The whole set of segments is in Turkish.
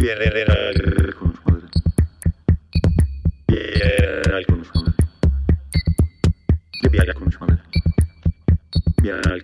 Piedra al compadre. Piedra al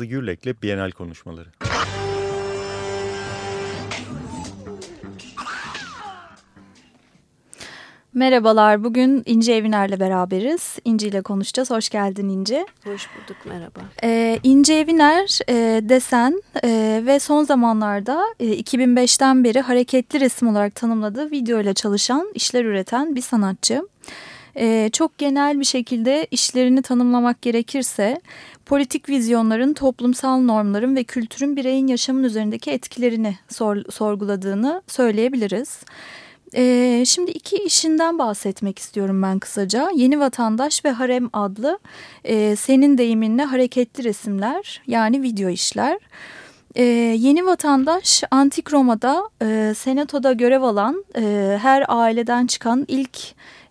Nazlı Gürlek'le Bienal konuşmaları. Merhabalar, bugün İnci Eviner'le beraberiz. İnci ile konuşacağız. Hoş geldin İnci. Hoş bulduk, merhaba. Ee, İnci Eviner e, desen e, ve son zamanlarda e, 2005'ten beri hareketli resim olarak tanımladığı video ile çalışan, işler üreten bir sanatçı. E, çok genel bir şekilde işlerini tanımlamak gerekirse politik vizyonların, toplumsal normların ve kültürün bireyin yaşamın üzerindeki etkilerini sor, sorguladığını söyleyebiliriz. Ee, şimdi iki işinden bahsetmek istiyorum ben kısaca. Yeni Vatandaş ve Harem adlı e, senin deyiminle hareketli resimler yani video işler. Ee, Yeni Vatandaş Antik Roma'da e, senatoda görev alan e, her aileden çıkan ilk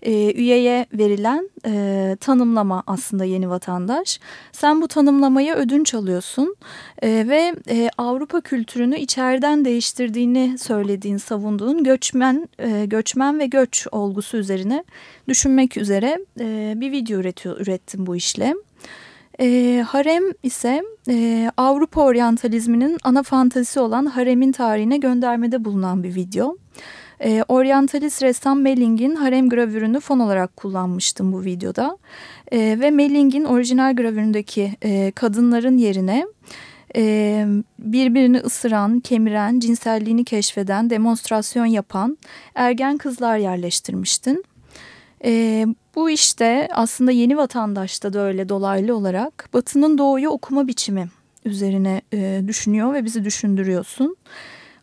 e, üyeye verilen e, tanımlama aslında yeni vatandaş. Sen bu tanımlamayı ödünç alıyorsun e, ve e, Avrupa kültürünü içeriden değiştirdiğini söylediğin, savunduğun göçmen, e, göçmen ve göç olgusu üzerine düşünmek üzere e, bir video üretiyor, ürettim bu işle. E, harem ise e, Avrupa oryantalizminin ana fantazisi olan haremin tarihine göndermede bulunan bir video. E, oryantalist ressam Melling'in harem gravürünü fon olarak kullanmıştım bu videoda. E, ve Melling'in orijinal gravüründeki e, kadınların yerine e, birbirini ısıran, kemiren, cinselliğini keşfeden, demonstrasyon yapan ergen kızlar yerleştirmiştin. E, bu işte aslında yeni vatandaşta da öyle dolaylı olarak Batı'nın doğuyu okuma biçimi üzerine e, düşünüyor ve bizi düşündürüyorsun.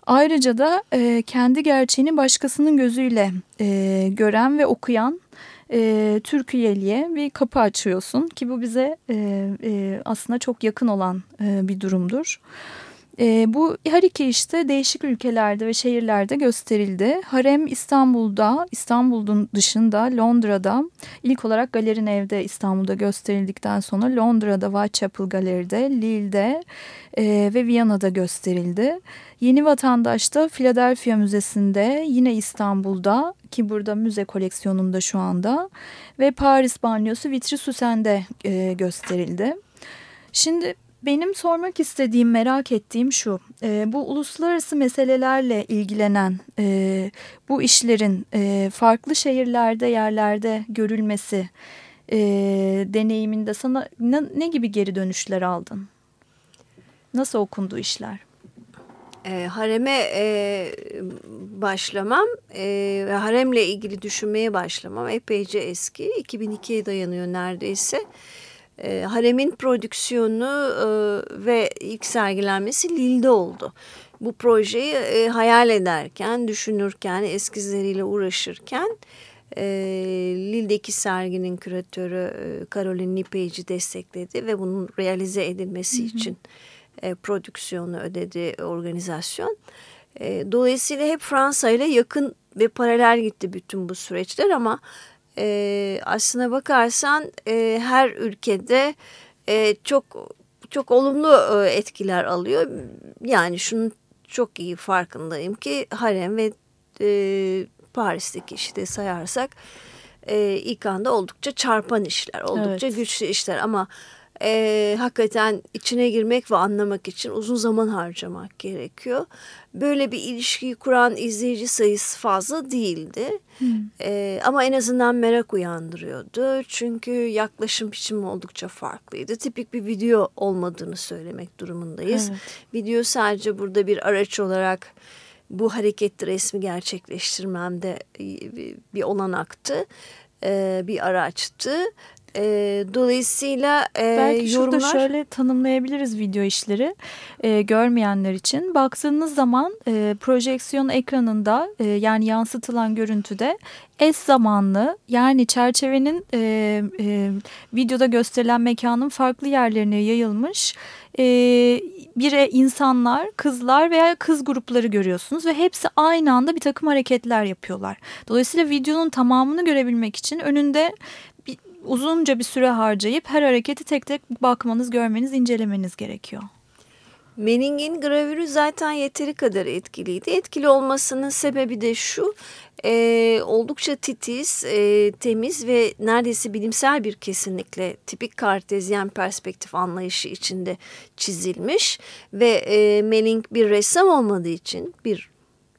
Ayrıca da e, kendi gerçeğini başkasının gözüyle e, gören ve okuyan e, Türkiye'liye bir kapı açıyorsun ki bu bize e, e, aslında çok yakın olan e, bir durumdur. E, bu her iki işte değişik ülkelerde ve şehirlerde gösterildi. Harem İstanbul'da, İstanbul'un dışında Londra'da ilk olarak Galerin Ev'de İstanbul'da gösterildikten sonra Londra'da Whitechapel Galeri'de, Lille'de e, ve Viyana'da gösterildi. Yeni Vatandaş'ta Philadelphia Müzesi'nde yine İstanbul'da ki burada müze koleksiyonunda şu anda ve Paris banyosu Vitry-Suzanne'de e, gösterildi. Şimdi benim sormak istediğim, merak ettiğim şu. E, bu uluslararası meselelerle ilgilenen e, bu işlerin e, farklı şehirlerde, yerlerde görülmesi e, deneyiminde sana ne, ne gibi geri dönüşler aldın? Nasıl okundu işler? E, hareme e, başlamam e, ve haremle ilgili düşünmeye başlamam epeyce eski. 2002'ye dayanıyor neredeyse. E, haremin prodüksiyonu e, ve ilk sergilenmesi Lille'de oldu. Bu projeyi e, hayal ederken, düşünürken, eskizleriyle uğraşırken e, Lille'deki serginin küratörü e, Caroline Nipeyci destekledi ve bunun realize edilmesi hı hı. için e, prodüksiyonu ödedi organizasyon. E, dolayısıyla hep Fransa ile yakın ve paralel gitti bütün bu süreçler ama e, aslına bakarsan e, her ülkede e, çok çok olumlu e, etkiler alıyor. Yani şunun çok iyi farkındayım ki harem ve e, Paris'teki işte sayarsak e, ilk anda oldukça çarpan işler, oldukça evet. güçlü işler ama e, hakikaten içine girmek ve anlamak için uzun zaman harcamak gerekiyor. Böyle bir ilişkiyi kuran izleyici sayısı fazla değildi. Hmm. E, ama en azından merak uyandırıyordu. Çünkü yaklaşım biçimi oldukça farklıydı. Tipik bir video olmadığını söylemek durumundayız. Evet. Video sadece burada bir araç olarak bu hareketli resmi gerçekleştirmemde bir olanaktı. Bir araçtı E, dolayısıyla e, Belki yorumlar... şurada şöyle tanımlayabiliriz video işleri e, görmeyenler için. Baktığınız zaman e, projeksiyon ekranında e, yani yansıtılan görüntüde eş zamanlı yani çerçevenin e, e, videoda gösterilen mekanın farklı yerlerine yayılmış e, bir insanlar, kızlar veya kız grupları görüyorsunuz ve hepsi aynı anda bir takım hareketler yapıyorlar. Dolayısıyla videonun tamamını görebilmek için önünde uzunca bir süre harcayıp her hareketi tek tek bakmanız, görmeniz, incelemeniz gerekiyor. Manning'in gravürü zaten yeteri kadar etkiliydi. Etkili olmasının sebebi de şu, e, oldukça titiz, e, temiz ve neredeyse bilimsel bir kesinlikle tipik kartezyen perspektif anlayışı içinde çizilmiş. Ve e, Manning bir ressam olmadığı için bir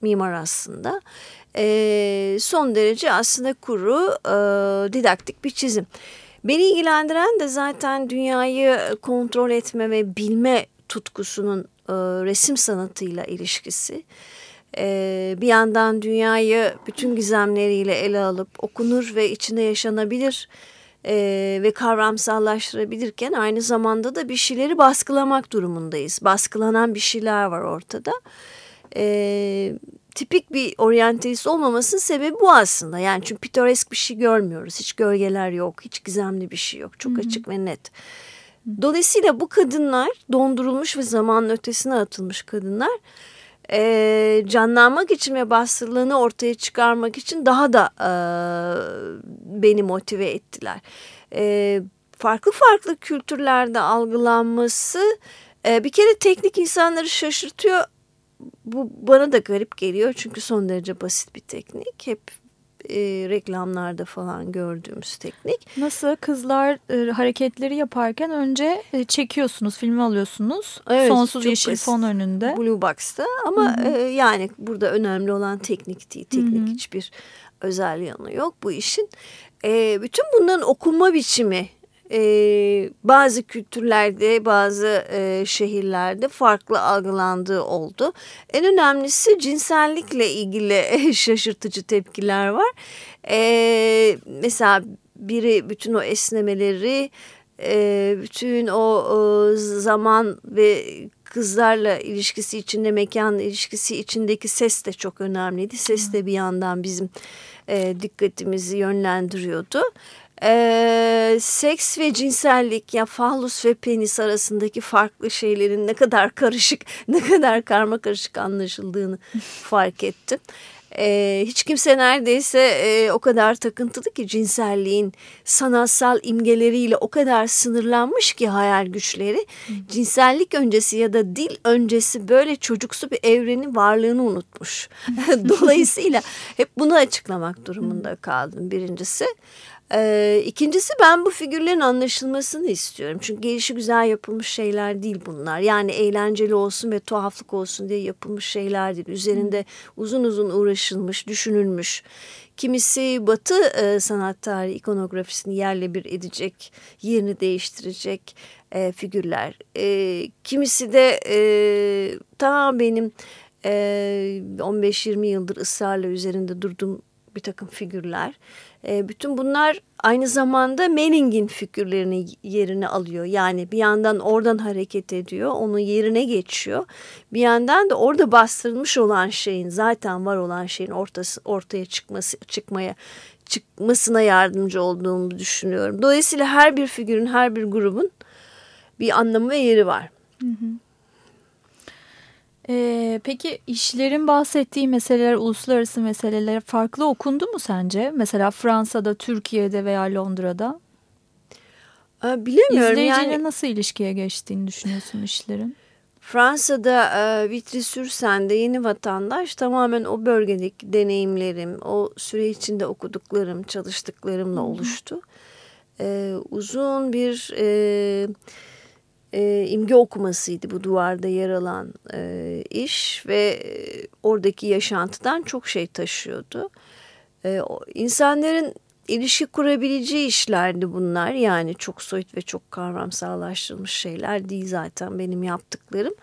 mimar aslında e, son derece aslında kuru e, didaktik bir çizim. Beni ilgilendiren de zaten dünyayı kontrol etme ve bilme tutkusunun e, resim sanatıyla ilişkisi. E, bir yandan dünyayı bütün gizemleriyle ele alıp okunur ve içinde yaşanabilir e, ve kavramsallaştırabilirken aynı zamanda da bir şeyleri baskılamak durumundayız. Baskılanan bir şeyler var ortada. E, tipik bir oryantalist olmamasının sebebi bu aslında. Yani çünkü pitoresk bir şey görmüyoruz. Hiç gölgeler yok, hiç gizemli bir şey yok. Çok Hı -hı. açık ve net. Dolayısıyla bu kadınlar dondurulmuş ve zamanın ötesine atılmış kadınlar e, canlanmak için ve bastırılığını ortaya çıkarmak için daha da e, beni motive ettiler. E, farklı farklı kültürlerde algılanması e, bir kere teknik insanları şaşırtıyor. Bu bana da garip geliyor çünkü son derece basit bir teknik. Hep e, reklamlarda falan gördüğümüz teknik. Nasıl kızlar e, hareketleri yaparken önce e, çekiyorsunuz, filmi alıyorsunuz. Evet, Sonsuz yeşil basit. fon önünde. Blue Box'ta ama Hı -hı. E, yani burada önemli olan teknik değil. Teknik Hı -hı. hiçbir özel yanı yok bu işin. E, bütün bunların okunma biçimi e, bazı kültürlerde bazı e, şehirlerde farklı algılandığı oldu. En önemlisi cinsellikle ilgili şaşırtıcı tepkiler var. E, mesela biri bütün o esnemeleri e, bütün o e, zaman ve kızlarla ilişkisi içinde mekan ilişkisi içindeki ses de çok önemliydi. Ses de bir yandan bizim e, dikkatimizi yönlendiriyordu e, seks ve cinsellik ya fallus ve penis arasındaki farklı şeylerin ne kadar karışık ne kadar karma karışık anlaşıldığını fark ettim. E, hiç kimse neredeyse e, o kadar takıntılı ki cinselliğin sanatsal imgeleriyle o kadar sınırlanmış ki hayal güçleri. Cinsellik öncesi ya da dil öncesi böyle çocuksu bir evrenin varlığını unutmuş. Dolayısıyla hep bunu açıklamak durumunda kaldım birincisi. Ee, ikincisi ben bu figürlerin anlaşılmasını istiyorum. Çünkü gelişi güzel yapılmış şeyler değil bunlar. Yani eğlenceli olsun ve tuhaflık olsun diye yapılmış şeyler değil. Üzerinde uzun uzun uğraşılmış, düşünülmüş. Kimisi batı e, sanat tarihi ikonografisini yerle bir edecek, yerini değiştirecek e, figürler. E, kimisi de e, ta benim e, 15-20 yıldır ısrarla üzerinde durduğum bir takım figürler. E, bütün bunlar aynı zamanda Manning'in figürlerini yerine alıyor. Yani bir yandan oradan hareket ediyor, onun yerine geçiyor. Bir yandan da orada bastırılmış olan şeyin, zaten var olan şeyin ortası, ortaya çıkması, çıkmaya çıkmasına yardımcı olduğunu düşünüyorum. Dolayısıyla her bir figürün, her bir grubun bir anlamı ve yeri var. Hı hı. Ee, peki işlerin bahsettiği meseleler, uluslararası meseleler farklı okundu mu sence? Mesela Fransa'da, Türkiye'de veya Londra'da? Ee, bilemiyorum. İzleyiciyle yani, nasıl ilişkiye geçtiğini düşünüyorsun işlerin? Fransa'da e, Vitry-sur-Seine yeni vatandaş tamamen o bölgedeki deneyimlerim, o süre içinde okuduklarım, çalıştıklarımla oluştu. E, uzun bir... E, e, imge okumasıydı bu duvarda yer alan e, iş ve e, oradaki yaşantıdan çok şey taşıyordu. E, insanların ilişki kurabileceği işlerdi bunlar yani çok soyut ve çok kavramsallaştırılmış şeyler değil zaten benim yaptıklarım.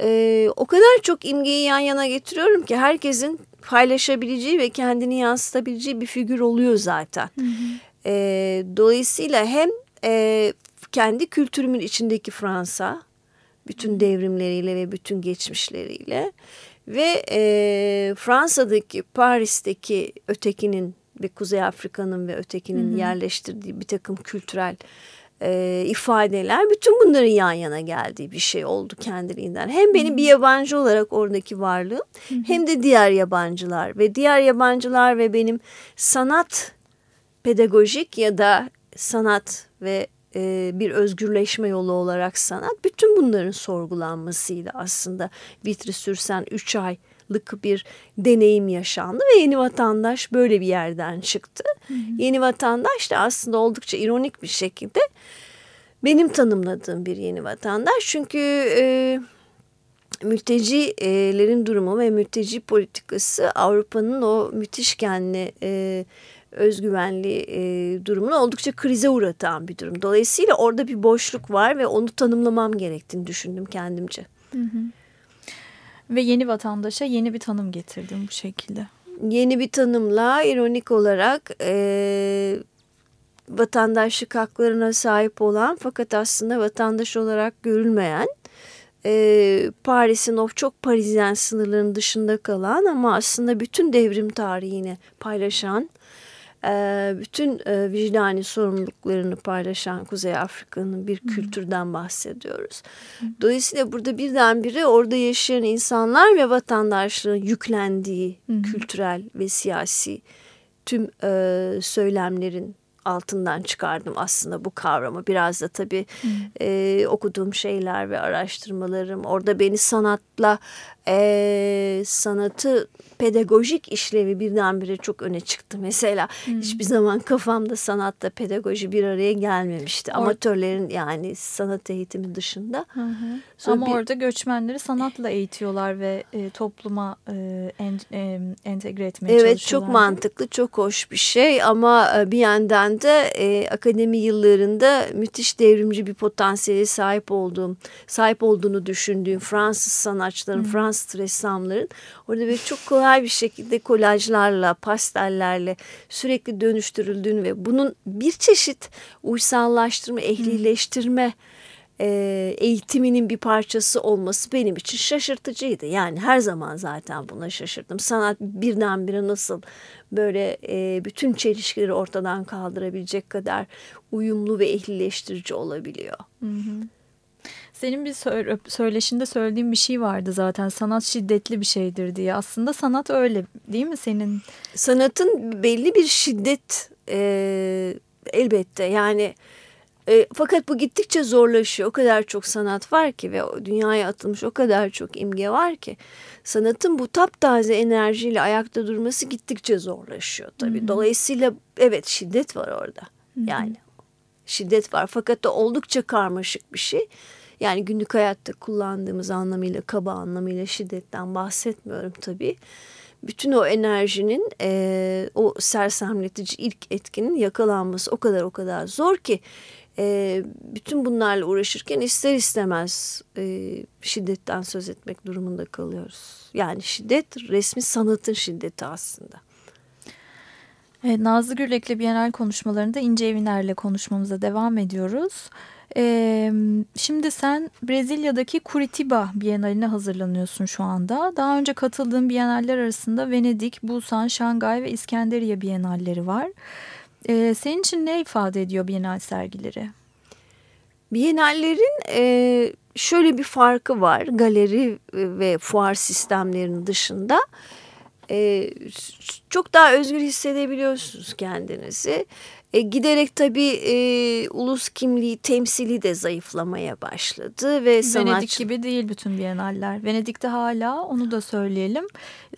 E, o kadar çok imgeyi yan yana getiriyorum ki herkesin paylaşabileceği ve kendini yansıtabileceği bir figür oluyor zaten. Hı hı. E, dolayısıyla hem e, kendi kültürümün içindeki Fransa, bütün devrimleriyle ve bütün geçmişleriyle ve e, Fransa'daki, Paris'teki ötekinin ve Kuzey Afrika'nın ve ötekinin hı hı. yerleştirdiği bir takım kültürel e, ifadeler bütün bunların yan yana geldiği bir şey oldu kendiliğinden. Hem benim bir yabancı olarak oradaki varlığım hı hı. hem de diğer yabancılar ve diğer yabancılar ve benim sanat pedagojik ya da sanat ve e, bir özgürleşme yolu olarak sanat bütün bunların sorgulanmasıydı aslında Vitri Sürsen 3 aylık bir deneyim yaşandı ve Yeni Vatandaş böyle bir yerden çıktı. Hı hı. Yeni Vatandaş da aslında oldukça ironik bir şekilde benim tanımladığım bir yeni vatandaş çünkü e, mültecilerin durumu ve mülteci politikası Avrupa'nın o müthiş kendi e, özgüvenli e, durumunu oldukça krize uğratan bir durum. Dolayısıyla orada bir boşluk var ve onu tanımlamam gerektiğini düşündüm kendimce. Hı hı. Ve yeni vatandaşa yeni bir tanım getirdim bu şekilde. Yeni bir tanımla ironik olarak e, vatandaşlık haklarına sahip olan fakat aslında vatandaş olarak görülmeyen e, Paris'in o çok Parisyen sınırlarının dışında kalan ama aslında bütün devrim tarihini paylaşan bütün e, vicdani sorumluluklarını paylaşan Kuzey Afrika'nın bir kültürden bahsediyoruz. Dolayısıyla burada birdenbire orada yaşayan insanlar ve vatandaşlığın yüklendiği kültürel ve siyasi tüm e, söylemlerin altından çıkardım aslında bu kavramı. Biraz da tabii e, okuduğum şeyler ve araştırmalarım orada beni sanatla e, sanatı pedagojik işlevi birdenbire çok öne çıktı. Mesela hmm. hiçbir zaman kafamda sanatta pedagoji bir araya gelmemişti. Or Amatörlerin yani sanat eğitimi dışında. Hı hı. Ama bir... orada göçmenleri sanatla eğitiyorlar ve e, topluma e, en, e, entegre etmeye evet, çalışıyorlar. Evet çok mantıklı, çok hoş bir şey ama e, bir yandan da e, akademi yıllarında müthiş devrimci bir potansiyeli sahip olduğum, sahip olduğunu düşündüğüm Fransız sanatçıların, hmm. Fransız ressamların orada böyle çok kolay bir şekilde kolajlarla, pastellerle sürekli dönüştürüldüğünü ve bunun bir çeşit uysallaştırma, ehlileştirme e, eğitiminin bir parçası olması benim için şaşırtıcıydı. Yani her zaman zaten buna şaşırdım. Sanat birdenbire nasıl böyle e, bütün çelişkileri ortadan kaldırabilecek kadar uyumlu ve ehlileştirici olabiliyor. Hı hı. Senin bir söyleşinde söylediğin bir şey vardı zaten sanat şiddetli bir şeydir diye. Aslında sanat öyle değil mi senin? Sanatın belli bir şiddet e, elbette yani e, fakat bu gittikçe zorlaşıyor. O kadar çok sanat var ki ve dünyaya atılmış o kadar çok imge var ki sanatın bu taptaze enerjiyle ayakta durması gittikçe zorlaşıyor tabii. Hı -hı. Dolayısıyla evet şiddet var orada. Hı -hı. Yani şiddet var fakat da oldukça karmaşık bir şey. Yani günlük hayatta kullandığımız anlamıyla kaba anlamıyla şiddetten bahsetmiyorum tabii. Bütün o enerjinin e, o sersemletici ilk etkinin yakalanması o kadar o kadar zor ki e, bütün bunlarla uğraşırken ister istemez e, şiddetten söz etmek durumunda kalıyoruz. Yani şiddet resmi sanatın şiddeti aslında. Evet, Nazlı Gürlek'le Bienal konuşmalarında İnce Eviner'le konuşmamıza devam ediyoruz. Ee, şimdi sen Brezilya'daki Curitiba Bienali'ne hazırlanıyorsun şu anda. Daha önce katıldığın Bienaller arasında Venedik, Busan, Şangay ve İskenderiye Bienalleri var. Ee, senin için ne ifade ediyor Bienal sergileri? Bienallerin e, şöyle bir farkı var. Galeri ve fuar sistemlerinin dışında e, çok daha özgür hissedebiliyorsunuz kendinizi. E, giderek tabii e, ulus kimliği temsili de zayıflamaya başladı ve sanatçı... Venedik gibi değil bütün Biennaller. Venedik'te hala onu da söyleyelim.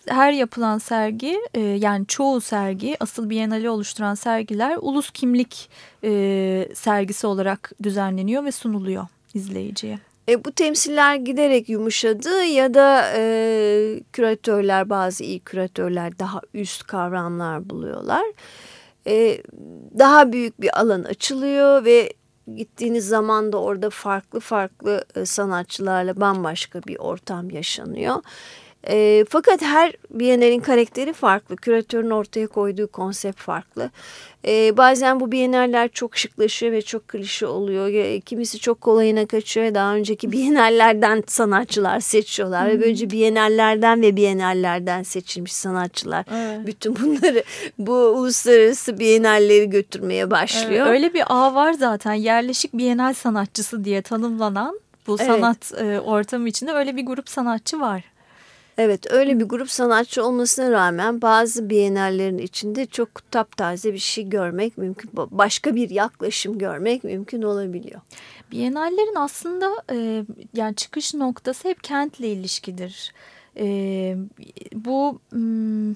Her yapılan sergi e, yani çoğu sergi asıl Biennale oluşturan sergiler ulus kimlik e, sergisi olarak düzenleniyor ve sunuluyor izleyiciye. E, bu temsiller giderek yumuşadı ya da e, küratörler bazı iyi küratörler daha üst kavramlar buluyorlar e, daha büyük bir alan açılıyor ve gittiğiniz zaman da orada farklı farklı e, sanatçılarla bambaşka bir ortam yaşanıyor. E, fakat her Biennale'in karakteri farklı. Küratörün ortaya koyduğu konsept farklı. E, bazen bu Biennaller çok şıklaşıyor ve çok klişe oluyor. E, kimisi çok kolayına kaçıyor. Daha önceki Biennallerden sanatçılar seçiyorlar. Ve böylece Biennallerden ve Biennallerden seçilmiş sanatçılar. Evet. Bütün bunları bu uluslararası Biennalleri götürmeye başlıyor. Evet, öyle bir ağ var zaten. Yerleşik Biennal sanatçısı diye tanımlanan bu evet. sanat e, ortamı içinde öyle bir grup sanatçı var. Evet öyle bir grup sanatçı olmasına rağmen bazı bienallerin içinde çok taptaze bir şey görmek mümkün. Başka bir yaklaşım görmek mümkün olabiliyor. Bienallerin aslında e, yani çıkış noktası hep kentle ilişkidir. E, bu m,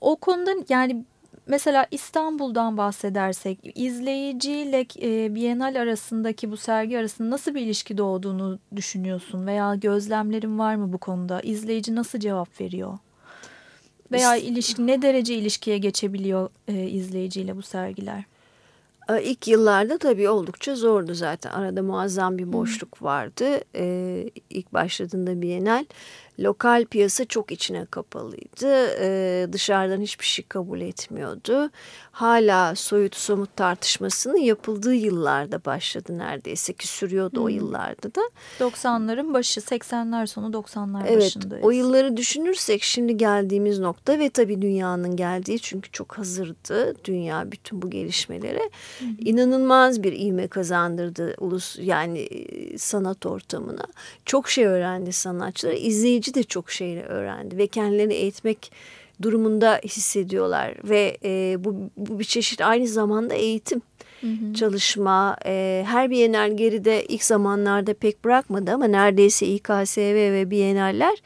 o konuda yani mesela İstanbul'dan bahsedersek izleyiciyle e, Bienal arasındaki bu sergi arasında nasıl bir ilişki doğduğunu düşünüyorsun veya gözlemlerin var mı bu konuda? İzleyici nasıl cevap veriyor? Veya ilişki ne derece ilişkiye geçebiliyor e, izleyiciyle bu sergiler? İlk yıllarda tabii oldukça zordu zaten. Arada muazzam bir boşluk vardı. Ee, ilk başladığında Bienal lokal piyasa çok içine kapalıydı. Ee, dışarıdan hiçbir şey kabul etmiyordu. Hala soyut somut tartışmasının yapıldığı yıllarda başladı neredeyse ki sürüyordu hmm. o yıllarda da. 90'ların başı 80'ler sonu 90'lar evet, başındayız. O yılları düşünürsek şimdi geldiğimiz nokta ve tabii dünyanın geldiği çünkü çok hazırdı dünya bütün bu gelişmelere. Hmm. inanılmaz bir ivme kazandırdı ulus yani sanat ortamına. Çok şey öğrendi sanatçılar. İzleyici öğrenci de çok şey öğrendi ve kendilerini eğitmek durumunda hissediyorlar ve e, bu, bu bir çeşit aynı zamanda eğitim. Hı hı. çalışma e, her Bienal geride ilk zamanlarda pek bırakmadı ama neredeyse İKSV ve Bienaller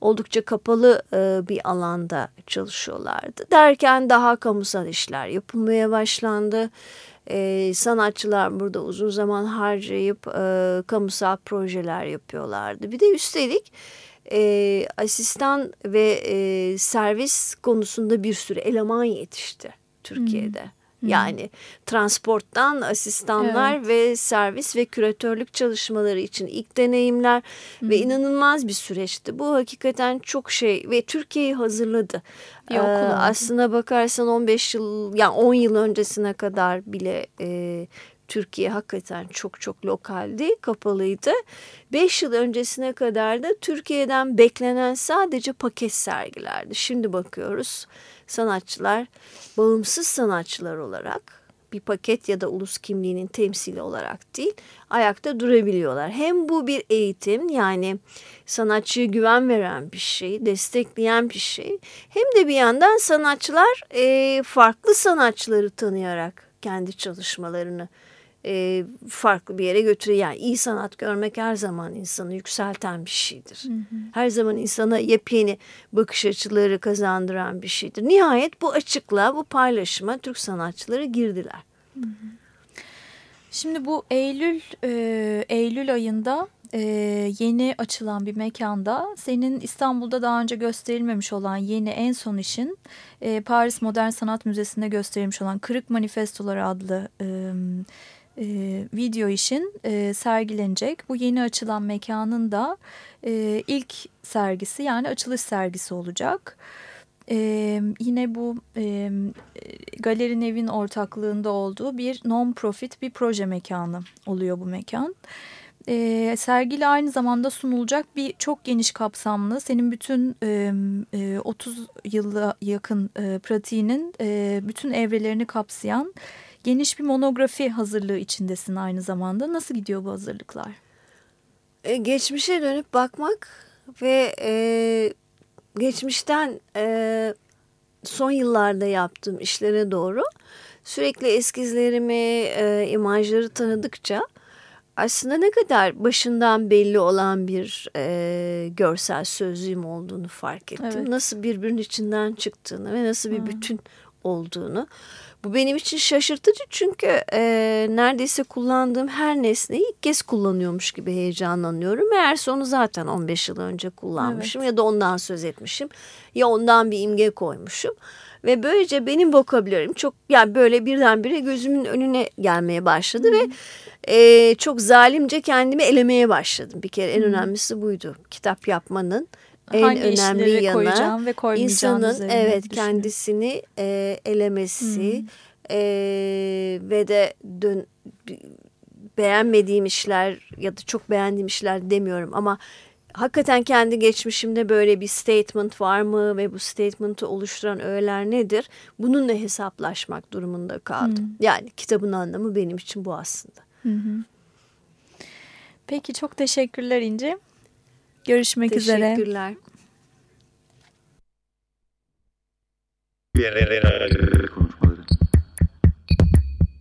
oldukça kapalı e, bir alanda çalışıyorlardı. Derken daha kamusal işler yapılmaya başlandı. E, sanatçılar burada uzun zaman harcayıp e, kamusal projeler yapıyorlardı. Bir de üstelik e, asistan ve e, servis konusunda bir sürü eleman yetişti Türkiye'de. Hmm. Yani transporttan asistanlar evet. ve servis ve küratörlük çalışmaları için ilk deneyimler hmm. ve inanılmaz bir süreçti. Bu hakikaten çok şey ve Türkiye'yi hazırladı. Ee, aslına bakarsan 15 yıl yani 10 yıl öncesine kadar bile e, Türkiye hakikaten çok çok lokaldi, kapalıydı. Beş yıl öncesine kadar da Türkiye'den beklenen sadece paket sergilerdi. Şimdi bakıyoruz sanatçılar bağımsız sanatçılar olarak bir paket ya da ulus kimliğinin temsili olarak değil ayakta durabiliyorlar. Hem bu bir eğitim yani sanatçıya güven veren bir şey, destekleyen bir şey. Hem de bir yandan sanatçılar e, farklı sanatçıları tanıyarak kendi çalışmalarını e, farklı bir yere götürüyor. Yani iyi sanat görmek her zaman insanı yükselten bir şeydir. Hı hı. Her zaman insana yepyeni bakış açıları kazandıran bir şeydir. Nihayet bu açıklığa, bu paylaşıma Türk sanatçıları girdiler. Hı hı. Şimdi bu Eylül e, Eylül ayında e, yeni açılan bir mekanda senin İstanbul'da daha önce gösterilmemiş olan yeni en son işin e, Paris Modern Sanat Müzesi'nde gösterilmiş olan Kırık Manifestoları adlı e, e, video işin e, sergilenecek. Bu yeni açılan mekanın da e, ilk sergisi yani açılış sergisi olacak. E, yine bu e, Galeri Nev'in ortaklığında olduğu bir non-profit bir proje mekanı oluyor bu mekan. E, sergiyle aynı zamanda sunulacak bir çok geniş kapsamlı senin bütün e, e, 30 yıla yakın e, pratiğinin e, bütün evrelerini kapsayan geniş bir monografi hazırlığı içindesin aynı zamanda. Nasıl gidiyor bu hazırlıklar? E, geçmişe dönüp bakmak ve e, geçmişten e, son yıllarda yaptığım işlere doğru sürekli eskizlerimi, e, imajları tanıdıkça aslında ne kadar başından belli olan bir e, görsel sözlüğüm olduğunu fark ettim. Evet. Nasıl birbirinin içinden çıktığını ve nasıl bir bütün olduğunu. Bu benim için şaşırtıcı çünkü e, neredeyse kullandığım her nesneyi ilk kez kullanıyormuş gibi heyecanlanıyorum. Meğerse onu zaten 15 yıl önce kullanmışım evet. ya da ondan söz etmişim ya ondan bir imge koymuşum. Ve böylece benim vokabülerim çok yani böyle birdenbire gözümün önüne gelmeye başladı ve e, çok zalimce kendimi elemeye başladım. Bir kere en önemlisi buydu. Kitap yapmanın en Hangi önemli koyacağım ve insanın evet düşünün. kendisini e, elemesi e, ve de dön, beğenmediğim işler ya da çok beğendiğim işler demiyorum ama hakikaten kendi geçmişimde böyle bir statement var mı ve bu statement'ı oluşturan öğeler nedir? Bununla hesaplaşmak durumunda kaldım. Yani kitabın anlamı benim için bu aslında. Peki çok teşekkürler İnce. Görüşmek üzere. Teşekkürler. Bienal konuşmaları.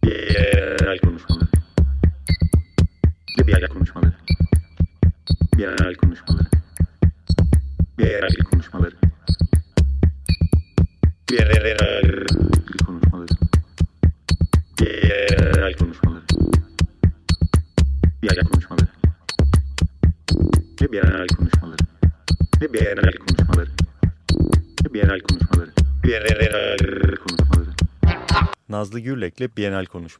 Bienal konuşmaları. Bienal konuşmaları. Bienal konuşmaları. Bienal konuşmaları. Bienal konuşmaları. Bienal konuşmaları. Bienal konuşmaları. Bienal konuşmaları. Bienal konuşmaları. Bienal konuşmaları. Bienal konuşmaları. Nazlı Gürlek'le Bienal konuşmaları.